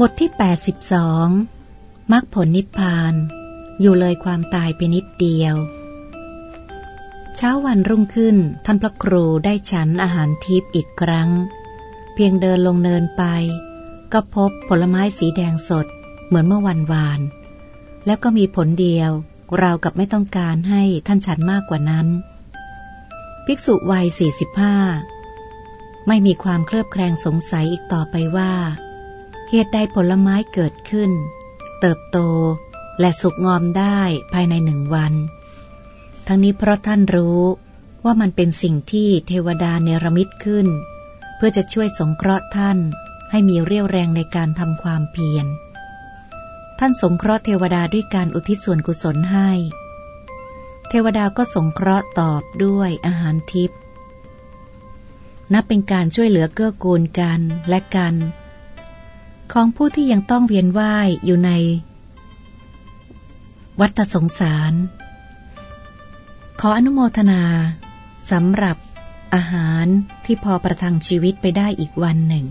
บทที่ 82มรรคผลนิพพาน อยู่เลยความตายไปนิดเดียว เช้าวันรุ่งขึ้น ท่านพระครูได้ฉันอาหารทิพย์อีกครั้ง เพียงเดินลงเนินไป ก็พบผลไม้สีแดงสด เหมือนเมื่อวันวาน แล้วก็มีผลเดียวเรากับไม่ต้องการให้ท่านฉันมากกว่านั้น ภิกษุวัย 45 ไม่มีความเคลือบแคลงสงสัยอีกต่อไปว่า เหตุใดผลไม้เกิดขึ้น เติบโตและสุกงอมได้ภายในหนึ่งวัน ทั้งนี้เพราะท่านรู้ว่ามันเป็นสิ่งที่เทวดาเนรมิตขึ้น เพื่อจะช่วยสงเคราะห์ท่านให้มีเรี่ยวแรงในการทำความเพียร ท่านสงเคราะห์เทวดาด้วยการอุทิศส่วนกุศลให้ เทวดาก็สงเคราะห์ตอบด้วยอาหารทิพย์นับเป็นการช่วยเหลือเกื้อกูลกันและกัน ของผู้ที่ยังต้องเวียนว่ายอยู่ใน วัฏสงสาร ขออนุโมทนาสำหรับอาหารที่พอประทังชีวิตไปได้อีกวันหนึ่ง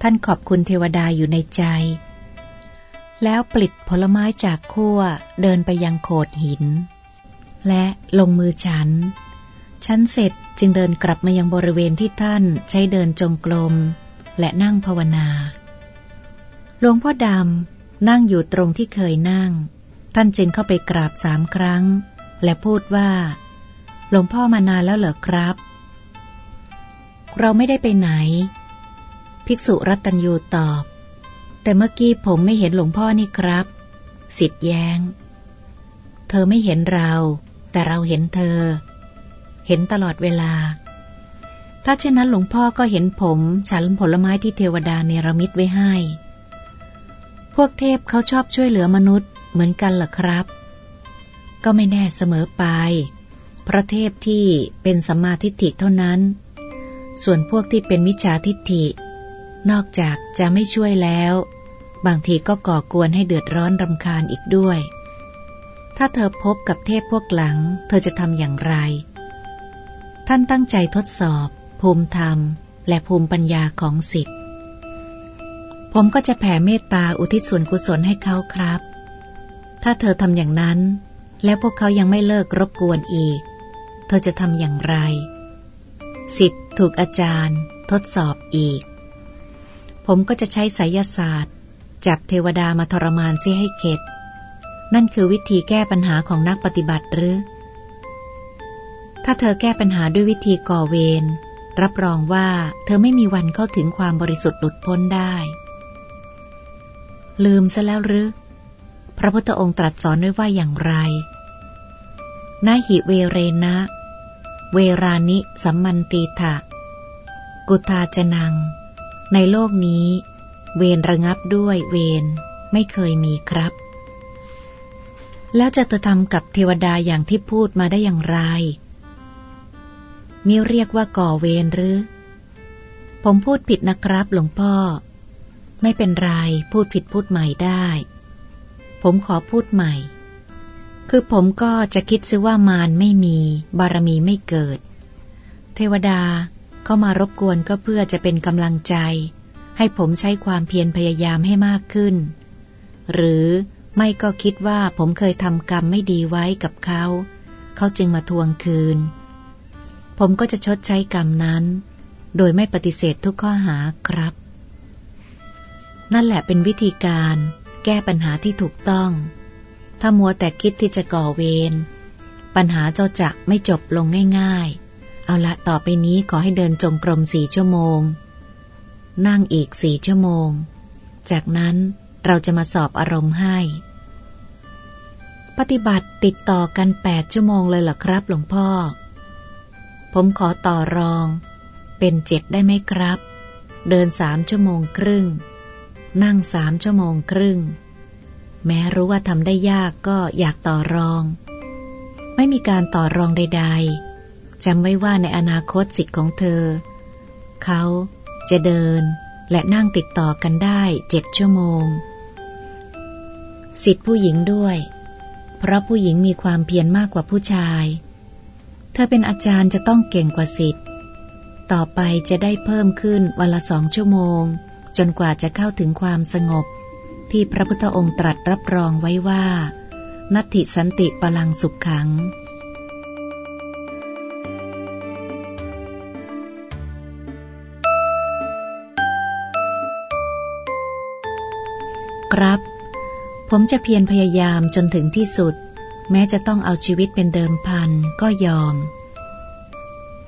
ท่านขอบคุณเทวดาอยู่ในใจ แล้วปลิดผลไม้จากขั้วเดินไปยังโขดหิน และลงมือฉัน ฉันเสร็จจึงเดินกลับมายังบริเวณที่ท่านใช้เดินจงกรมและนั่งภาวนา หลวงพ่อดำนั่งอยู่ตรงที่เคยนั่ง ท่านจึงเข้าไปกราบสามครั้ง และพูดว่า หลวงพ่อมานานแล้วเหรอครับ เราไม่ได้ไปไหน ภิกษุรัตัญยูตอบ แต่เมื่อกี้ผมไม่เห็นหลวงพ่อนี่ครับ สิทธิ์แยง้ง เธอไม่เห็นเรา แต่เราเห็นเธอ เห็นตลอดเวลาถ้าเช่นนั้นหลวงพ่อก็เห็นผม ฉันผลไม้ที่เทวดาเนรมิตไว้ให้ วกเทพเขาชอบช่วยเหลือมนุษย์เหมือนกันเหรอครับ ก็ไม่แน่เสมอไป พระเทพที่เป็นสัมมาทิฏฐิเท่านั้น ส่วนพวกที่เป็นมิจฉาทิฏฐิ นอกจากจะไม่ช่วยแล้ว บางทีก็ก่อกวนให้เดือดร้อนรำคาญอีกด้วย ถ้าเธอพบกับเทพพวกหลัง เธอจะทำอย่างไร ท่านตั้งใจทดสอบ ภูมิธรรม และภูมิปัญญาของสิทธิ ผมก็จะแผ่เมตตาอุทิศส่วนกุศลให้เขาครับ ถ้าเธอทำอย่างนั้น แล้วพวกเขายังไม่เลิกรบกวนอีก เธอจะทำอย่างไร สิทธิ์ถูกอาจารย์ ทดสอบอีก ผมก็จะใช้ไสยศาสตร์ จับเทวดามาทรมานเสียให้เข็ด นั่นคือวิธีแก้ปัญหาของนักปฏิบัติหรือ ถ้าเธอแก้ปัญหาด้วยวิธีก่อเวรรับรองว่าเธอไม่มีวันเข้าถึงความบริสุทธิ์หลุดพ้นได้ ลืมซะแล้วหรือ พระพุทธองค์ตรัสสอนไว้ว่าอย่างไร นาหิเวเรนะ เวรานิสัมมันตีถะกุตาจนัง ในโลกนี้ เวรระงับด้วยเวรไม่เคยมีครับ แล้วจะจะทำกับเทวดาอย่างที่พูดมาได้อย่างไรนี่เรียกว่าก่อเวรหรือ ผมพูดผิดนะครับหลวงพ่อ ไม่เป็นไร พูดผิดพูดใหม่ได้ ผมขอพูดใหม่ คือผมก็จะคิดซิว่ามารไม่มี บารมีไม่เกิด เทวดาเข้ามารบกวนก็เพื่อจะเป็นกำลังใจ ให้ผมใช้ความเพียรพยายามให้มากขึ้น หรือไม่ก็คิดว่าผมเคยทำกรรมไม่ดีไว้กับเขา เขาจึงมาทวงคืน ผมก็จะชดใช้กรรมนั้น โดยไม่ปฏิเสธทุกข้อหาครับ นั่นแหละเป็นวิธีการแก้ปัญหาที่ถูกต้อง ถ้ามัวแต่คิดที่จะก่อเวร ปัญหาเจ้าจะไม่จบลงง่าย ๆ เอาละต่อไปนี้ขอให้เดินจงกรมสี่ชั่วโมง นั่งอีกสี่ชั่วโมง จากนั้นเราจะมาสอบอารมณ์ให้ ปฏิบัติติดต่อกันแปดชั่วโมงเลยเหรอครับหลวงพ่อ ผมขอต่อรอง เป็นเจ็ดได้ไหมครับ เดินสามชั่วโมงครึ่ง นั่งสามชั่วโมงครึ่ง แม้รู้ว่าทำได้ยากก็อยากต่อรอง ไม่มีการต่อรองใด ๆจำไว้ว่าในอนาคตสิทธิ์ของเธอ เขาจะเดินและนั่งติดต่อกันได้เจ็ดชั่วโมง สิทธิ์ผู้หญิงด้วย เพราะผู้หญิงมีความเพียรมากกว่าผู้ชาย เธอเป็นอาจารย์จะต้องเก่งกว่าสิทธิ์ ต่อไปจะได้เพิ่มขึ้นวันละสองชั่วโมง จนกว่าจะเข้าถึงความสงบ ที่พระพุทธองค์ตรัสรับรองไว้ว่า นัตถิสันติปลังสุขขัง ครับ ผมจะเพียรพยายามจนถึงที่สุด แม้จะต้องเอาชีวิตเป็นเดิมพันก็ยอม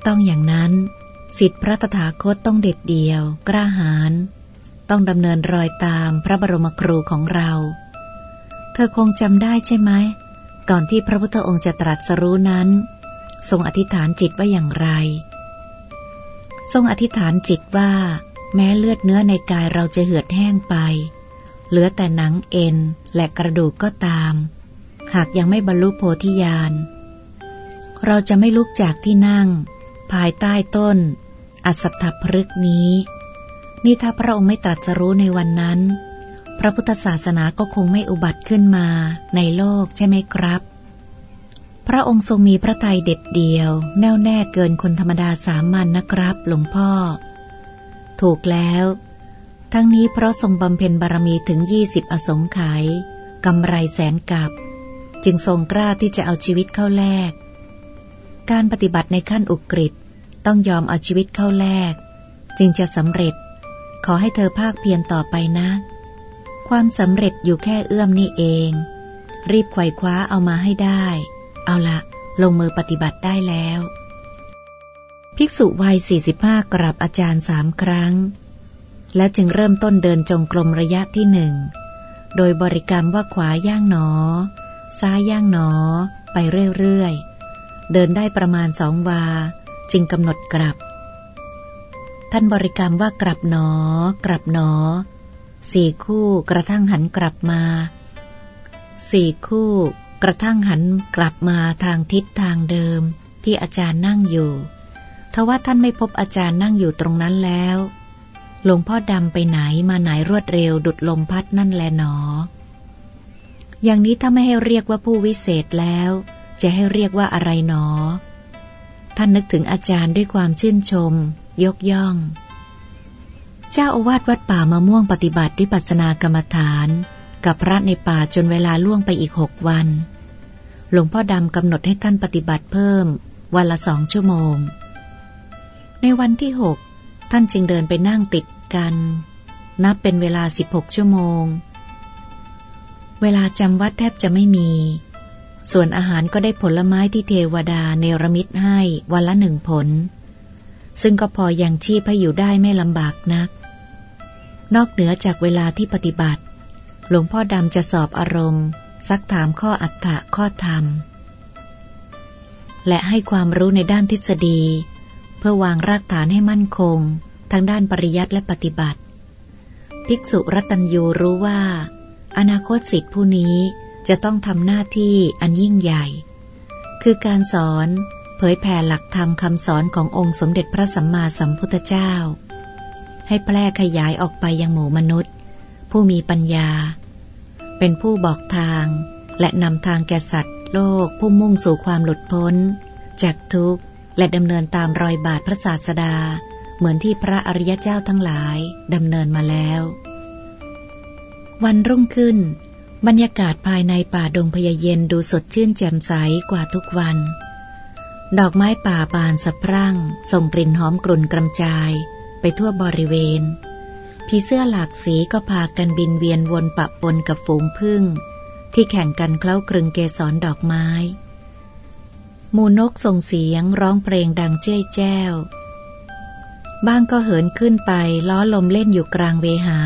ต้องอย่างนั้นสิทธิพระตถาคตต้องเด็ดเดี่ยว กล้าหาญ ต้องดำเนินรอยตามพระบรมครูของเรา เธอคงจำได้ใช่ไหม ก่อนที่พระพุทธองค์จะตรัสรู้นั้น ทรงอธิษฐานจิตว่าอย่างไร ทรงอธิษฐานจิตว่า แม้เลือดเนื้อในกายเราจะเหือดแห้งไป เหลือแต่หนังเอ็นและกระดูกก็ตาม หากยังไม่บรรลุโพธิญาณ เราจะไม่ลุกจากที่นั่ง ภายใต้ต้นอัศถพฤกนี้ นี่ถ้าพระองค์ไม่ตรัสรู้ในวันนั้น พระพุทธศาสนาก็คงไม่อุบัติขึ้นมาในโลกใช่ไหมครับ พระองค์ทรงมีพระทัยเด็ดเดียว แน่วแน่เกินคนธรรมดาสามัญนนะครับ หลวงพ่อ ถูกแล้ว ทั้งนี้เพราะทรงบำเพ็ญบารมีถึงยี่สิบอสงไขยกำไรแสนกับจึงทรงกล้าที่จะเอาชีวิตเข้าแลก การปฏิบัติในขั้นอุกฤษต้องยอมเอาชีวิตเข้าแลก จึงจะสำเร็จ ขอให้เธอภาคเพียรต่อไปนะ ความสำเร็จอยู่แค่เอื้อมนี่เอง รีบไขว่คว้าเอามาให้ได้ เอาละลงมือปฏิบัติได้แล้ว ภิกษุวัย 45 กราบอาจารย์สามครั้ง แล้วจึงเริ่มต้นเดินจงกรมระยะที่หนึ่ง โดยบริกรรมว่าขวาย่างหนอ ซ้ายย่างหนอ ไปเรื่อยๆ เดินได้ประมาณสองวา จึงกำหนดกลับ ท่านบริกรรมว่ากลับหนอ กลับหนอ สี่คู่กระทั่งหันกลับมา สี่คู่ กระทั่งหันกลับมาทางทิศทางเดิม ที่อาจารย์นั่งอยู่ ทว่าท่านไม่พบอาจารย์นั่งอยู่ตรงนั้นแล้ว หลวงพ่อดำไปไหนมาไหนรวดเร็วดุดลมพัดนั่นแลหนอ อย่างนี้ถ้าไม่ให้เรียกว่าผู้วิเศษแล้ว จะให้เรียกว่าอะไรหนอ ท่านนึกถึงอาจารย์ด้วยความชื่นชม ยกย่อง เจ้าอาวาสวัดป่ามะม่วงปฏิบัติวิปัสสนากรรมฐาน กับพระในป่าจนเวลาล่วงไปอีกหกวัน หลวงพ่อดำกำหนดให้ท่านปฏิบัติเพิ่ม วันละสองชั่วโมง ในวันที่หกท่านจึงเดินไปนั่งติดกัน นับเป็นเวลาสิบหกชั่วโมง เวลาจำวัดแทบจะไม่มี ส่วนอาหารก็ได้ผลไม้ที่เทวดาเนรมิตให้วันละหนึ่งผล ซึ่งก็พออยังชีพให้อยู่ได้ไม่ลำบากนัก นอกเหนือจากเวลาที่ปฏิบัติ หลวงพ่อดำจะสอบอารมณ์ ซักถามข้ออัตถะข้อธรรม และให้ความรู้ในด้านทฤษฎี เพื่อวางรากฐานให้มั่นคง ทั้งด้านปริยัติและปฏิบัติ ภิกษุรัตัญยูรู้ว่า อนาคตสิทธิผู้นี้จะต้องทำหน้าที่อันยิ่งใหญ่ คือการสอน เผยแผ่หลักธรรมคำสอนขององค์สมเด็จพระสัมมาสัมพุทธเจ้า ให้แพร่ขยายออกไปยังหมู่มนุษย์ ผู้มีปัญญา เป็นผู้บอกทาง และนำทางแก่สัตว์โลกผู้มุ่งสู่ความหลุดพ้น จากทุกข์และดำเนินตามรอยบาทพระศาสดา เหมือนที่พระอริยเจ้าทั้งหลายดำเนินมาแล้ว วันรุ่งขึ้น บรรยากาศภายในป่าดงพยเย็นดูสดชื่นแจ่มใสกว่าทุกวัน ดอกไม้ป่าบานสะพรั่ง ส่งกลิ่นหอมกลุ่นกระจายไปทั่วบริเวณ ผีเสื้อหลากสีก็พากันบินเวียนวนปะปนกับฝูงพึ่ง ที่แข่งกันเคล้ากรึงเกสรดอกไม้ มูนกส่งเสียงร้องเพลงดังเจ้ยแจ้ว บ้างก็เหินขึ้นไปล้อลมเล่นอยู่กลางเวหา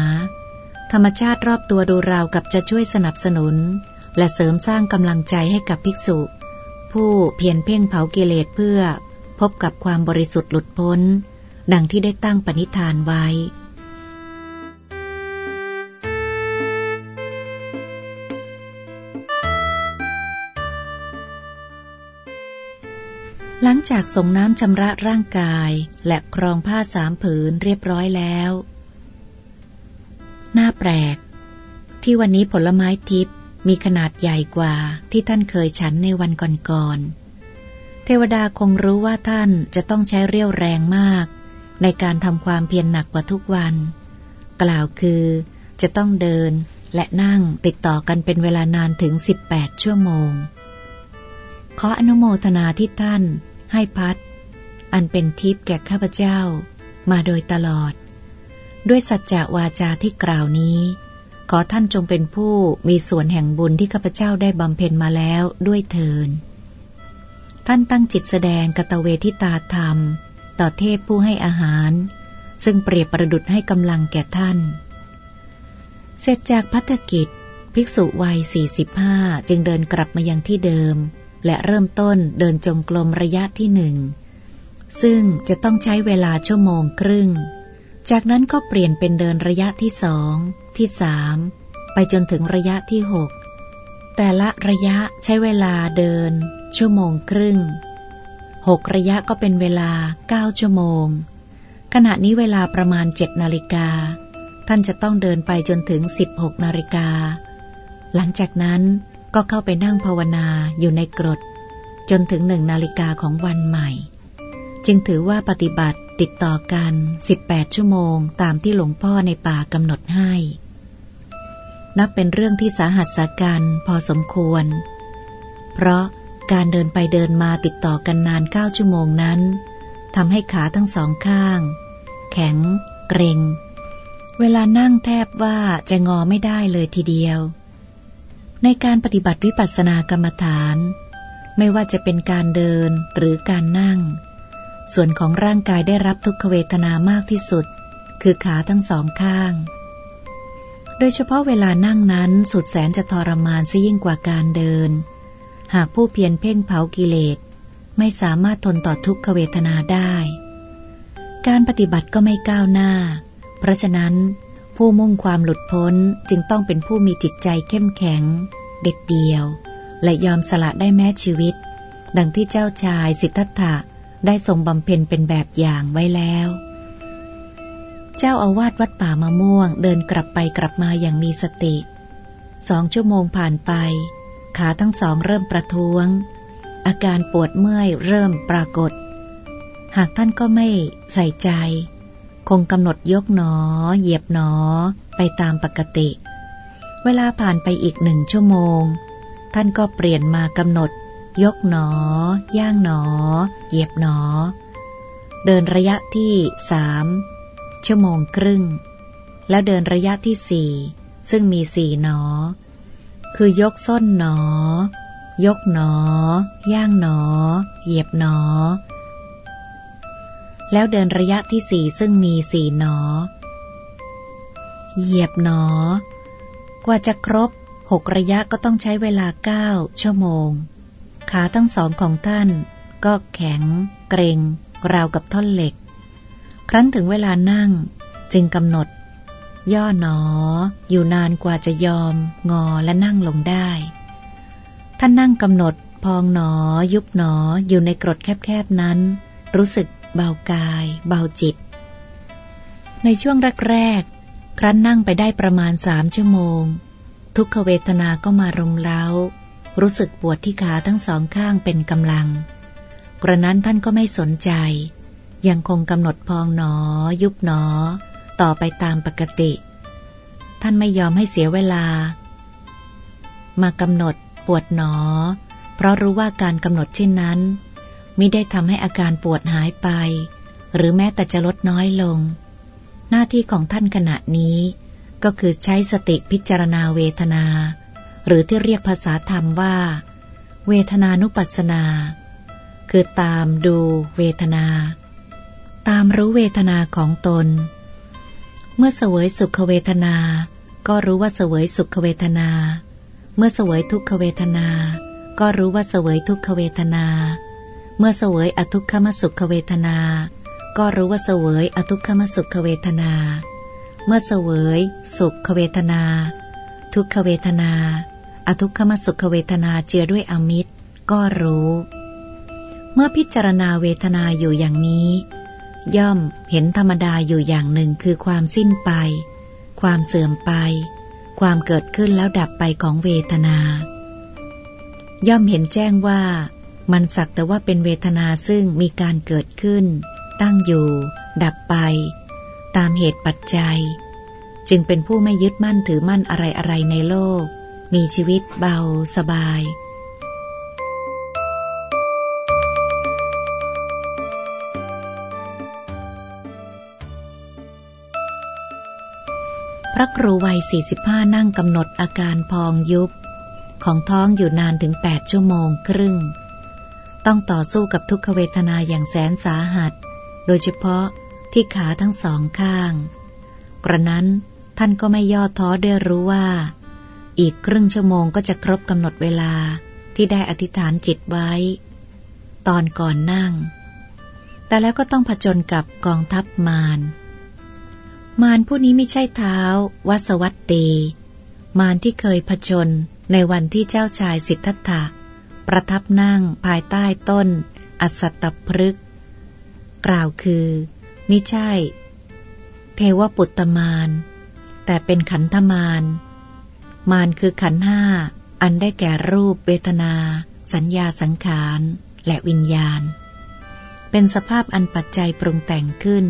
ธรรมชาติรอบตัวดูราวกับจะช่วยสนับสนุน และเสริมสร้างกำลังใจให้กับภิกษุ ผู้เพียรเพ่งเผากิเลสเพื่อพบกับความบริสุทธิ์หลุดพ้น ดังที่ได้ตั้งปณิธานไว้ หลังจากส่งน้ำชำระร่างกายและครองผ้าสามผืนเรียบร้อยแล้วน่าแปลก ที่วันนี้ผลไม้ทิพย์ มีขนาดใหญ่กว่าที่ท่านเคยฉันในวันก่อนๆ เทวดาคงรู้ว่าท่านจะต้องใช้เรี่ยวแรงมาก ในการทำความเพียรหนักกว่าทุกวัน กล่าวคือจะต้องเดินและนั่งติดต่อกันเป็นเวลานานถึง 18 ชั่วโมง ขออนุโมทนาที่ท่านให้พัด อันเป็นทิพย์แก่ข้าพเจ้ามาโดยตลอด ด้วยสัจจะวาจาที่กล่าวนี้ ขอท่านจงเป็นผู้มีส่วนแห่งบุญที่ข้าพเจ้าได้บำเพ็ญมาแล้วด้วยเทิน ท่านตั้งจิตแสดงกตเวทิตาธรรม ต่อเทพผู้ให้อาหาร ซึ่งเปรียบประดุดให้กำลังแก่ท่าน เสร็จจากพัฒกิจ ภิกษุวัย 45 จึงเดินกลับมายังที่เดิม และเริ่มต้นเดินจงกรมระยะที่หนึ่ง ซึ่งจะต้องใช้เวลาชั่วโมงครึ่ง จากนั้นก็เปลี่ยนเป็นเดินระยะที่สองที่สามไปจนถึงระยะที่หกแต่ละระยะใช้เวลาเดิน ชั่วโมงครึ่งหกระยะก็เป็นเวลาเก้าชั่วโมง ขณะนี้เวลาประมาณเจ็ดนาฬิกา ท่านจะต้องเดินไปจนถึงสิบหกนาฬิกา หลังจากนั้นก็เข้าไปนั่งภาวนาอยู่ในกรด จนถึงหนึ่งนาฬิกาของวันใหม่ จึงถือว่าปฏิบัติ ติดต่อกัน 18 ชั่วโมง ตามที่หลวงพ่อในป่ากำหนดให้ นับเป็นเรื่องที่สาหัสสากันพอสมควร เพราะการเดินไปเดินมาติดต่อกันนานเก้าชั่วโมงนั้นทำให้ขาทั้งสองข้าง แข็ง เกร็ง เวลานั่งแทบว่าจะงอไม่ได้เลยทีเดียว ในการปฏิบัติวิปัสสนากรรมฐาน ไม่ว่าจะเป็นการเดินหรือการนั่ง ส่วนของร่างกายได้รับทุกขเวทนามากที่สุด คือขาทั้งสองข้าง โดยเฉพาะเวลานั่งนั้นสุดแสนจะทรมานซะยิ่งกว่าการเดิน หากผู้เพียรเพ่งเผากิเลส ไม่สามารถทนต่อทุกขเวทนาได้ การปฏิบัติก็ไม่ก้าวหน้า เพราะฉะนั้นผู้มุ่งความหลุดพ้นจึงต้องเป็นผู้มีจิตใจเข้มแข็ง เด็ดเดียว และยอมสละได้แม้ชีวิต ดังที่เจ้าชายสิทธัตถะ ได้ทรงบำเพ็ญเป็นแบบอย่างไว้แล้ว เจ้าอาวาสวัดป่ามะม่วงเดินกลับไปกลับมาอย่างมีสติ สองชั่วโมงผ่านไป ขาทั้งสองเริ่มประท้วง อาการปวดเมื่อยเริ่มปรากฏ หากท่านก็ไม่ใส่ใจ คงกำหนดยกหนอ เหยียบหนอ ไปตามปกติ เวลาผ่านไปอีกหนึ่งชั่วโมง ท่านก็เปลี่ยนมากำหนด ยกหนอย่างหนอ เหยียบหนอ เดินระยะที่สามชั่วโมงครึ่ง แล้วเดินระยะที่สี่ซึ่งมีสี่หนอ คือยกส้นหนอ ยกหนอย่างหนอ เหยียบหนอ แล้วเดินระยะที่สี่ซึ่งมีสี่หนอ เหยียบหนอ กว่าจะครบหกระยะก็ต้องใช้เวลาเก้าชั่วโมง ขาทั้งสองของท่าน ก็แข็ง เกรง ราวกับท่อนเหล็ก ครั้นถึงเวลานั่งจึงกำหนด ย่อหนอ อยู่นานกว่าจะยอม งอและนั่งลงได้ ท่านนั่งกำหนด พองหนอ ยุบหนอ อยู่ในกรดแคบๆนั้น รู้สึกเบากาย เบาจิต ในช่วงแรกๆครั้นนั่งไปได้ประมาณสามชั่วโมง ทุกขเวทนาก็มารุมเร้า รู้สึกปวดที่ขาทั้งสองข้างเป็นกำลัง กระนั้นท่านก็ไม่สนใจ ยังคงกำหนดพองหนอ ยุบหนอ ต่อไปตามปกติ ท่านไม่ยอมให้เสียเวลา มากำหนดปวดหนอ เพราะรู้ว่าการกำหนดเช่นนั้นมิได้ทำให้อาการปวดหายไป หรือแม้แต่จะลดน้อยลง หน้าที่ของท่านขณะนี้ ก็คือใช้สติพิจารณาเวทนา หรือที่เรียกภาษาธรรมว่า เวทนานุปัสสนา คือตามดูเวทนา ตามรู้เวทนาของตน เมื่อเสวยสุขเวทนา ก็รู้ว่าเสวยสุขเวทนา เมื่อเสวยทุกขเวทนา ก็รู้ว่าเสวยทุกขเวทนา เมื่อเสวยอทุกขมสุขเวทนา ก็รู้ว่าเสวยอทุกขมสุขเวทนา เมื่อเสวยสุขเวทนาทุกขเวทนา อทุกขมสุขเวทนาเจือด้วยอมิตร ก็รู้ เมื่อพิจารณาเวทนาอยู่อย่างนี้ ย่อมเห็นธรรมดาอยู่อย่างหนึ่งคือความสิ้นไป ความเสื่อมไป ความเกิดขึ้นแล้วดับไปของเวทนา ย่อมเห็นแจ้งว่า มันสักแต่ว่าเป็นเวทนาซึ่งมีการเกิดขึ้น ตั้งอยู่ ดับไป ตามเหตุปัจจัย จึงเป็นผู้ไม่ยึดมั่นถือมั่นอะไรอะไรในโลก มีชีวิตเบาสบาย พระครูวัย 45 นั่งกำหนดอาการพองยุบ ของท้องอยู่นานถึง 8 ชั่วโมงครึ่ง ต้องต่อสู้กับทุกขเวทนาอย่างแสนสาหัส โดยเฉพาะที่ขาทั้งสองข้าง กระนั้นท่านก็ไม่ย่อท้อด้วยรู้ว่า อีกครึ่งชั่วโมงก็จะครบกำหนดเวลาที่ได้อธิษฐานจิตไว้ ตอนก่อนนั่ง แต่แล้วก็ต้องผจญกับกองทัพมาร มารผู้นี้ไม่ใช่เท้าวัสวัตตี มารที่เคยผจญในวันที่เจ้าชายสิทธัตถะ ประทับนั่งภายใต้ต้น อสัตตพฤกษ์กล่าวคือมิใช่ เทวปุตตมาน แต่เป็นขันธมาน มานคือขันห้า อันได้แก่รูปเวทนา สัญญาสังขาร และวิญญาณ เป็นสภาพอันปัจจัยปรุงแต่งขึ้น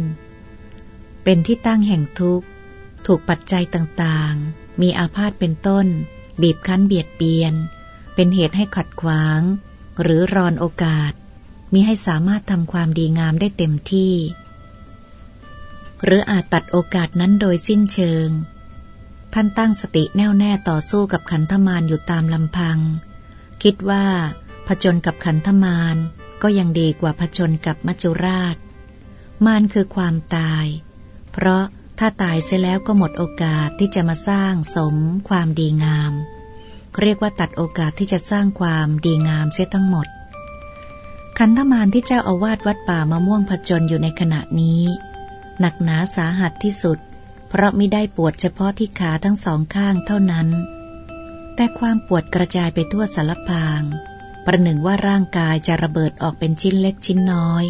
เป็นที่ตั้งแห่งทุกข์ ถูกปัจจัยต่างๆ มีอาพาธเป็นต้น บีบคั้นเบียดเบียน เป็นเหตุให้ขัดขวาง หรือรอนโอกาสมีให้สามารถทำความดีงามได้เต็มที่ หรืออาจตัดโอกาสนั้นโดยสิ้นเชิง ท่านตั้งสติแน่วแน่ต่อสู้กับขันธมารอยู่ตามลำพัง คิดว่าผจญกับขันธมารก็ยังดีกว่าผจญกับมัจจุราช มารคือความตาย เพราะถ้าตายเสียแล้วก็หมดโอกาสที่จะมาสร้างสมความดีงาม เรียกว่าตัดโอกาสที่จะสร้างความดีงามเสียทั้งหมด ขันธมารที่เจ้าอาวาสวัดป่ามะม่วงผจญอยู่ในขณะนี้ หนักหนาสาหัสที่สุด เพราะไม่ได้ปวดเฉพาะที่ขาทั้งสองข้างเท่านั้น แต่ความปวดกระจายไปทั่วสารพาง ประหนึ่งว่าร่างกายจะระเบิดออกเป็นชิ้นเล็กชิ้นน้อย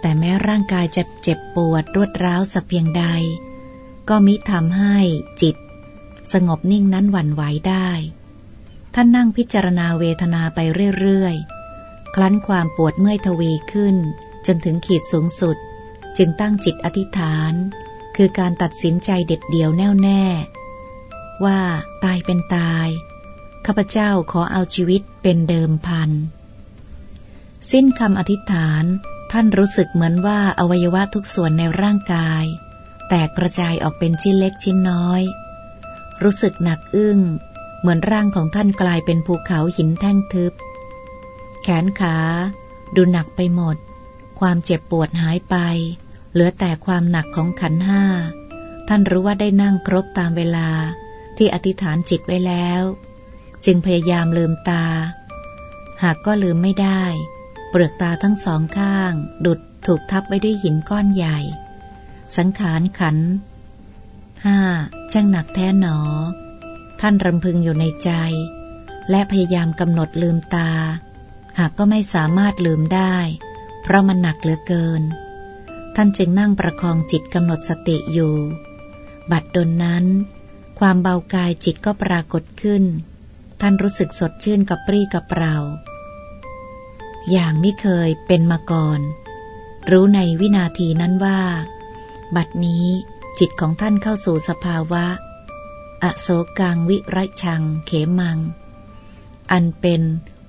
แต่แม้ร่างกายจะเจ็บปวดรวดร้าวสักเพียงใด ก็มิทำให้จิต สงบนิ่งนั้นหวั่นไหวได้ ท่านนั่งพิจารณาเวทนาไปเรื่อยๆ คลั้นความปวดเมื่อยทวีขึ้น จนถึงขีดสูงสุด จึงตั้งจิตอธิษฐาน คือการตัดสินใจเด็ดเดี่ยวแน่วแน่ ว่าตายเป็นตาย ข้าพเจ้าขอเอาชีวิตเป็นเดิมพัน สิ้นคำอธิษฐานท่านรู้สึกเหมือนว่าอวัยวะทุกส่วนในร่างกาย แตกกระจายออกเป็นชิ้นเล็กชิ้นน้อย รู้สึกหนักอึ้ง เหมือนร่างของท่านกลายเป็นภูเขาหินแท่งทึบ แขนขา ดูหนักไปหมด ความเจ็บปวดหายไป เหลือแต่ความหนักของขันห้า ท่านรู้ว่าได้นั่งครบตามเวลาที่อธิษฐานจิตไว้แล้ว จึงพยายามลืมตา หากก็ลืมไม่ได้ เปลือกตาทั้งสองข้าง ดุดถูกทับไว้ด้วยหินก้อนใหญ่ สังขารขันห้าช่างหนักแท้หนอ ท่านรำพึงอยู่ในใจ และพยายามกำหนดลืมตา หากก็ไม่สามารถลืมได้ เพราะมันหนักเหลือเกิน ท่านจึงนั่งประคองจิตกำหนดสติอยู่ บัดดลนั้น ความเบากายจิตก็ปรากฏขึ้น ท่านรู้สึกสดชื่นกับปรี้กับเปล่า อย่างไม่เคยเป็นมาก่อน รู้ในวินาทีนั้นว่า บัดนี้จิตของท่านเข้าสู่สภาวะ อโศกังวิไรชัง เขมัง อันเป็น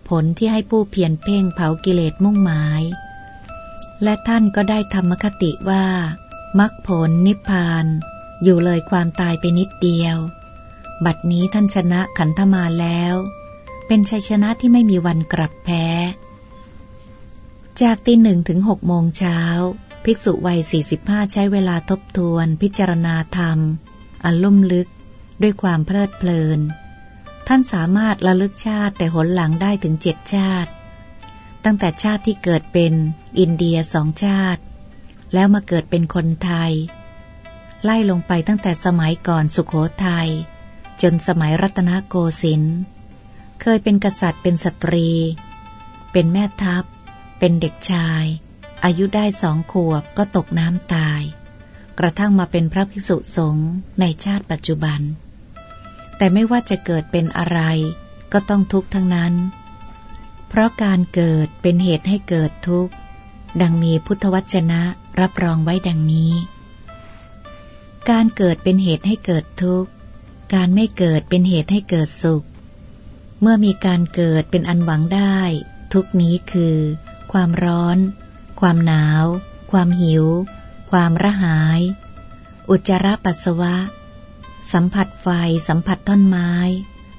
ผลที่ให้ผู้เพียรเพ่งเผากิเลสมุ่งหมาย และท่านก็ได้ธรรมคติว่ามรรคผลนิพพาน อยู่เลยความตายไปนิดเดียว บัดนี้ท่านชนะขันธมาแล้ว เป็นชัยชนะที่ไม่มีวันกลับแพ้ จากตีหนึ่งถึงหกโมงเช้า ภิกษุวัยสี่สิบห้าใช้เวลาทบทวนพิจารณาธรรม อันลุ่มลึกด้วยความเพลิดเพลิน ท่านสามารถระลึกชาติแต่หนหลังได้ถึงเจ็ดชาติ ตั้งแต่ชาติที่เกิดเป็นอินเดียสองชาติ แล้วมาเกิดเป็นคนไทย ไล่ลงไปตั้งแต่สมัยก่อนสุขโขทยัยจนสมัยรัตนโกสินทร์เคยเป็นกษัตริย์เป็นสตรี เป็นแม่ทัพ เป็นเด็กชาย อายุได้สองขวบก็ตกน้ำตาย กระทั่งมาเป็นพระภิกษุสงฆ์ในชาติปัจจุบัน แต่ไม่ว่าจะเกิดเป็นอะไร ก็ต้องทุกข์ทั้งนั้น เพราะการเกิดเป็นเหตุให้เกิดทุกข์ ดังมีพุทธวจนะรับรองไว้ดังนี้ การเกิดเป็นเหตุให้เกิดทุกข์ การไม่เกิดเป็นเหตุให้เกิดสุข เมื่อมีการเกิดเป็นอันหวังได้ ทุกนี้คือ ความร้อน ความหนาว ความหิว ความระหาย อุจจาระปัสสาวะ สัมผัสไฟ สัมผัสต้นไม้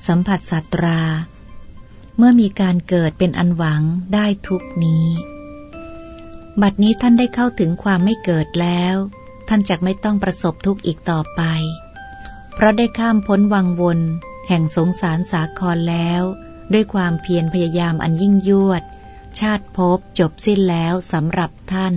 สัมผัสสัตรา เมื่อมีการเกิดเป็นอันหวังได้ทุกนี้ บัดนี้ท่านได้เข้าถึงความไม่เกิดแล้ว ท่านจะไม่ต้องประสบทุกข์อีกต่อไป เพราะได้ข้ามพ้นวังวน แห่งสงสารสาครแล้ว ด้วยความเพียรพยายามอันยิ่งยวด ชาติภพจบสิ้นแล้วสำหรับท่าน